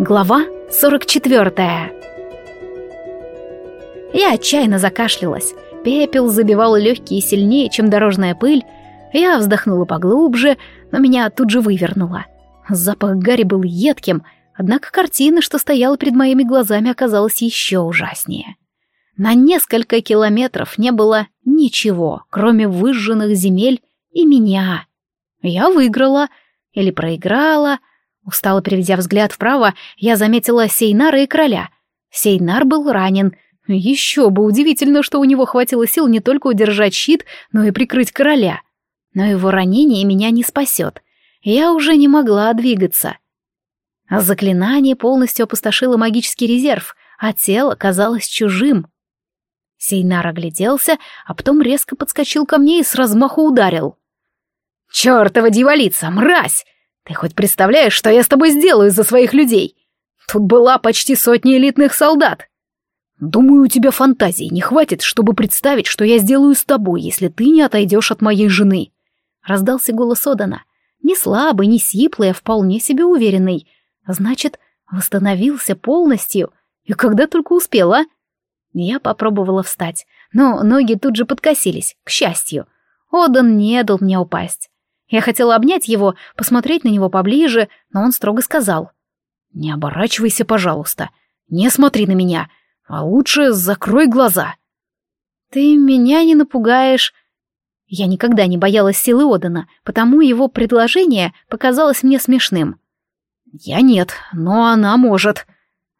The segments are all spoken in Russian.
Глава 44 Я отчаянно закашлялась. Пепел забивал легкие сильнее, чем дорожная пыль. Я вздохнула поглубже, но меня тут же вывернуло. Запах Гарри был едким, однако картина, что стояла перед моими глазами, оказалась еще ужаснее. На несколько километров не было ничего, кроме выжженных земель и меня. Я выиграла или проиграла — Устало переведя взгляд вправо, я заметила Сейнара и короля. Сейнар был ранен. Еще бы удивительно, что у него хватило сил не только удержать щит, но и прикрыть короля. Но его ранение меня не спасет. Я уже не могла двигаться. Заклинание полностью опустошило магический резерв, а тело казалось чужим. Сейнар огляделся, а потом резко подскочил ко мне и с размаху ударил. «Чёртова дьяволица, мразь! Ты хоть представляешь, что я с тобой сделаю из-за своих людей? Тут была почти сотня элитных солдат. Думаю, у тебя фантазии не хватит, чтобы представить, что я сделаю с тобой, если ты не отойдешь от моей жены. Раздался голос Одана. Не слабый, не сиплый, а вполне себе уверенный. Значит, восстановился полностью. И когда только успела. Я попробовала встать, но ноги тут же подкосились, к счастью. Одан не дал мне упасть. Я хотела обнять его, посмотреть на него поближе, но он строго сказал. «Не оборачивайся, пожалуйста. Не смотри на меня, а лучше закрой глаза». «Ты меня не напугаешь». Я никогда не боялась силы Одана, потому его предложение показалось мне смешным. «Я нет, но она может.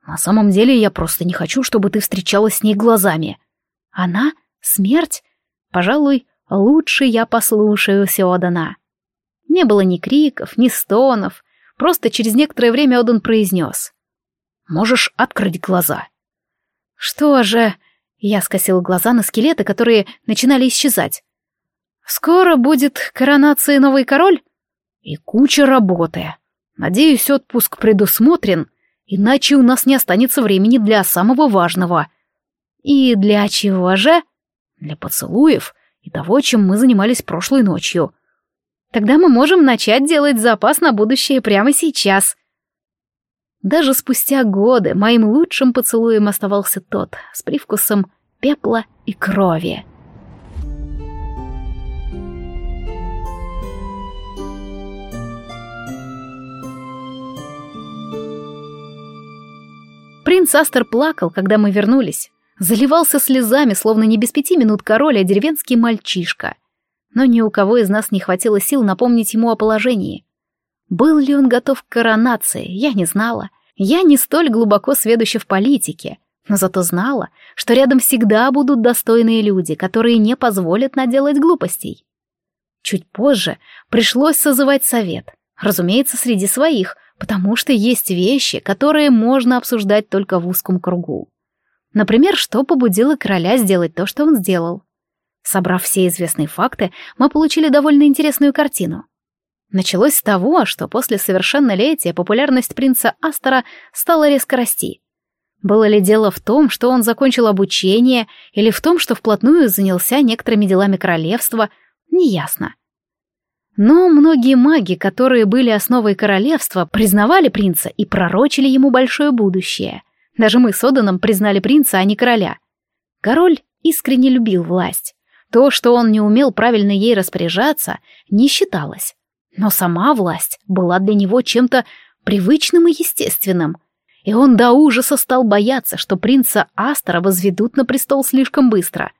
На самом деле я просто не хочу, чтобы ты встречалась с ней глазами». «Она? Смерть? Пожалуй, лучше я послушаюсь Одана». Не было ни криков, ни стонов. Просто через некоторое время Одан произнес. «Можешь открыть глаза». «Что же...» Я скосил глаза на скелеты, которые начинали исчезать. «Скоро будет коронация новый король?» «И куча работы. Надеюсь, отпуск предусмотрен, иначе у нас не останется времени для самого важного». «И для чего же?» «Для поцелуев и того, чем мы занимались прошлой ночью. Тогда мы можем начать делать запас на будущее прямо сейчас. Даже спустя годы моим лучшим поцелуем оставался тот, с привкусом пепла и крови. Принц Астер плакал, когда мы вернулись. Заливался слезами, словно не без пяти минут король, а деревенский мальчишка но ни у кого из нас не хватило сил напомнить ему о положении. Был ли он готов к коронации, я не знала. Я не столь глубоко сведуща в политике, но зато знала, что рядом всегда будут достойные люди, которые не позволят наделать глупостей. Чуть позже пришлось созывать совет, разумеется, среди своих, потому что есть вещи, которые можно обсуждать только в узком кругу. Например, что побудило короля сделать то, что он сделал. Собрав все известные факты, мы получили довольно интересную картину. Началось с того, что после совершеннолетия популярность принца Астора стала резко расти. Было ли дело в том, что он закончил обучение, или в том, что вплотную занялся некоторыми делами королевства, неясно. Но многие маги, которые были основой королевства, признавали принца и пророчили ему большое будущее. Даже мы с Оданом признали принца, а не короля. Король искренне любил власть. То, что он не умел правильно ей распоряжаться, не считалось. Но сама власть была для него чем-то привычным и естественным. И он до ужаса стал бояться, что принца Астора возведут на престол слишком быстро.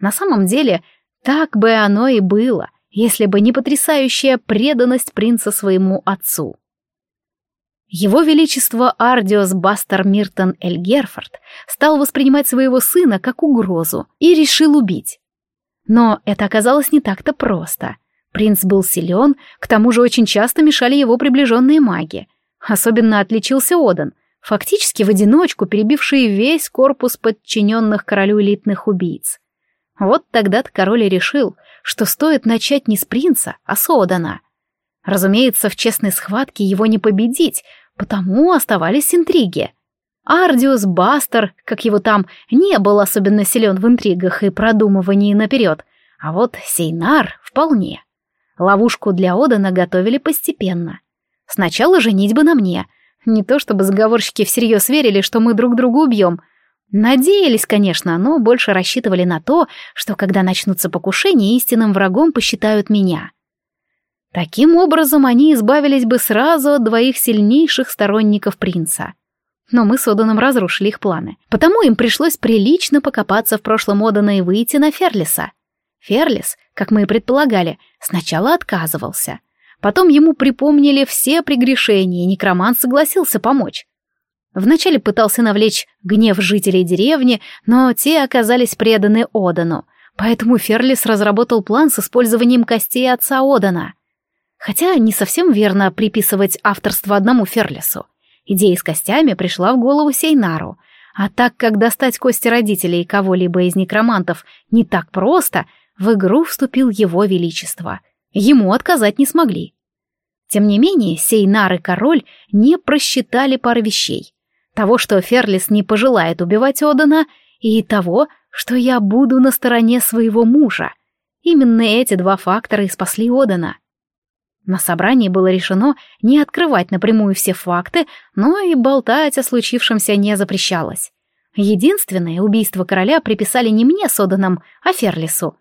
На самом деле, так бы оно и было, если бы не потрясающая преданность принца своему отцу. Его Величество Ардиос Бастер Миртон Эль Герфорд стал воспринимать своего сына как угрозу и решил убить. Но это оказалось не так-то просто. Принц был силен, к тому же очень часто мешали его приближенные маги. Особенно отличился Одан, фактически в одиночку перебивший весь корпус подчиненных королю элитных убийц. Вот тогда-то король и решил, что стоит начать не с принца, а с Одана. Разумеется, в честной схватке его не победить, потому оставались интриги. Ардиус Бастер, как его там, не был особенно силен в интригах и продумывании наперед, а вот Сейнар вполне. Ловушку для Одана готовили постепенно. Сначала женитьба на мне, Не то чтобы заговорщики всерьез верили, что мы друг друга убьем. Надеялись, конечно, но больше рассчитывали на то, что когда начнутся покушения, истинным врагом посчитают меня. Таким образом, они избавились бы сразу от двоих сильнейших сторонников принца. Но мы с Оданом разрушили их планы. Потому им пришлось прилично покопаться в прошлом Одана и выйти на Ферлиса. Ферлис, как мы и предполагали, сначала отказывался. Потом ему припомнили все прегрешения, и некромант согласился помочь. Вначале пытался навлечь гнев жителей деревни, но те оказались преданы Одану, поэтому Ферлис разработал план с использованием костей отца Одана — Хотя не совсем верно приписывать авторство одному Ферлису. Идея с костями пришла в голову Сейнару, а так как достать кости родителей кого-либо из некромантов не так просто, в игру вступил его величество. Ему отказать не смогли. Тем не менее, Сейнар и король не просчитали пары вещей. Того, что Ферлис не пожелает убивать Одана, и того, что я буду на стороне своего мужа. Именно эти два фактора и спасли Одана. На собрании было решено не открывать напрямую все факты, но и болтать о случившемся не запрещалось. Единственное убийство короля приписали не мне с а Ферлису.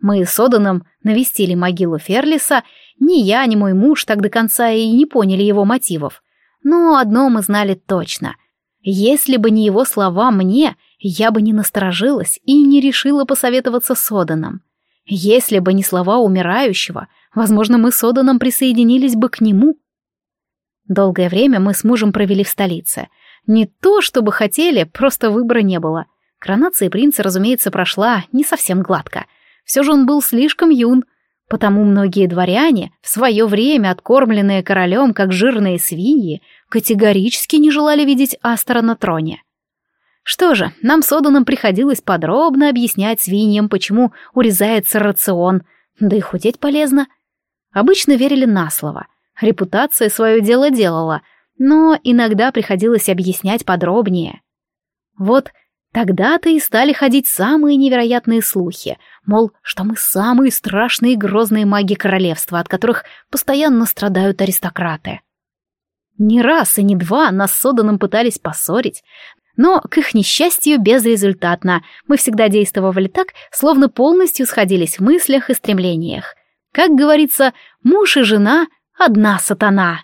Мы с Оданом навестили могилу Ферлиса, ни я, ни мой муж так до конца и не поняли его мотивов. Но одно мы знали точно. Если бы не его слова мне, я бы не насторожилась и не решила посоветоваться с Оданом. Если бы не слова умирающего, возможно, мы с Оданом присоединились бы к нему. Долгое время мы с мужем провели в столице. Не то, чтобы хотели, просто выбора не было. Коронация принца, разумеется, прошла не совсем гладко. Все же он был слишком юн, потому многие дворяне, в свое время откормленные королем, как жирные свиньи, категорически не желали видеть Астера на троне. Что же, нам с Оданом приходилось подробно объяснять свиньям, почему урезается рацион, да и худеть полезно. Обычно верили на слово, репутация свое дело делала, но иногда приходилось объяснять подробнее. Вот тогда-то и стали ходить самые невероятные слухи, мол, что мы самые страшные и грозные маги королевства, от которых постоянно страдают аристократы. Не раз и не два нас с Оданом пытались поссорить, но, к их несчастью, безрезультатно. Мы всегда действовали так, словно полностью сходились в мыслях и стремлениях. Как говорится, муж и жена — одна сатана.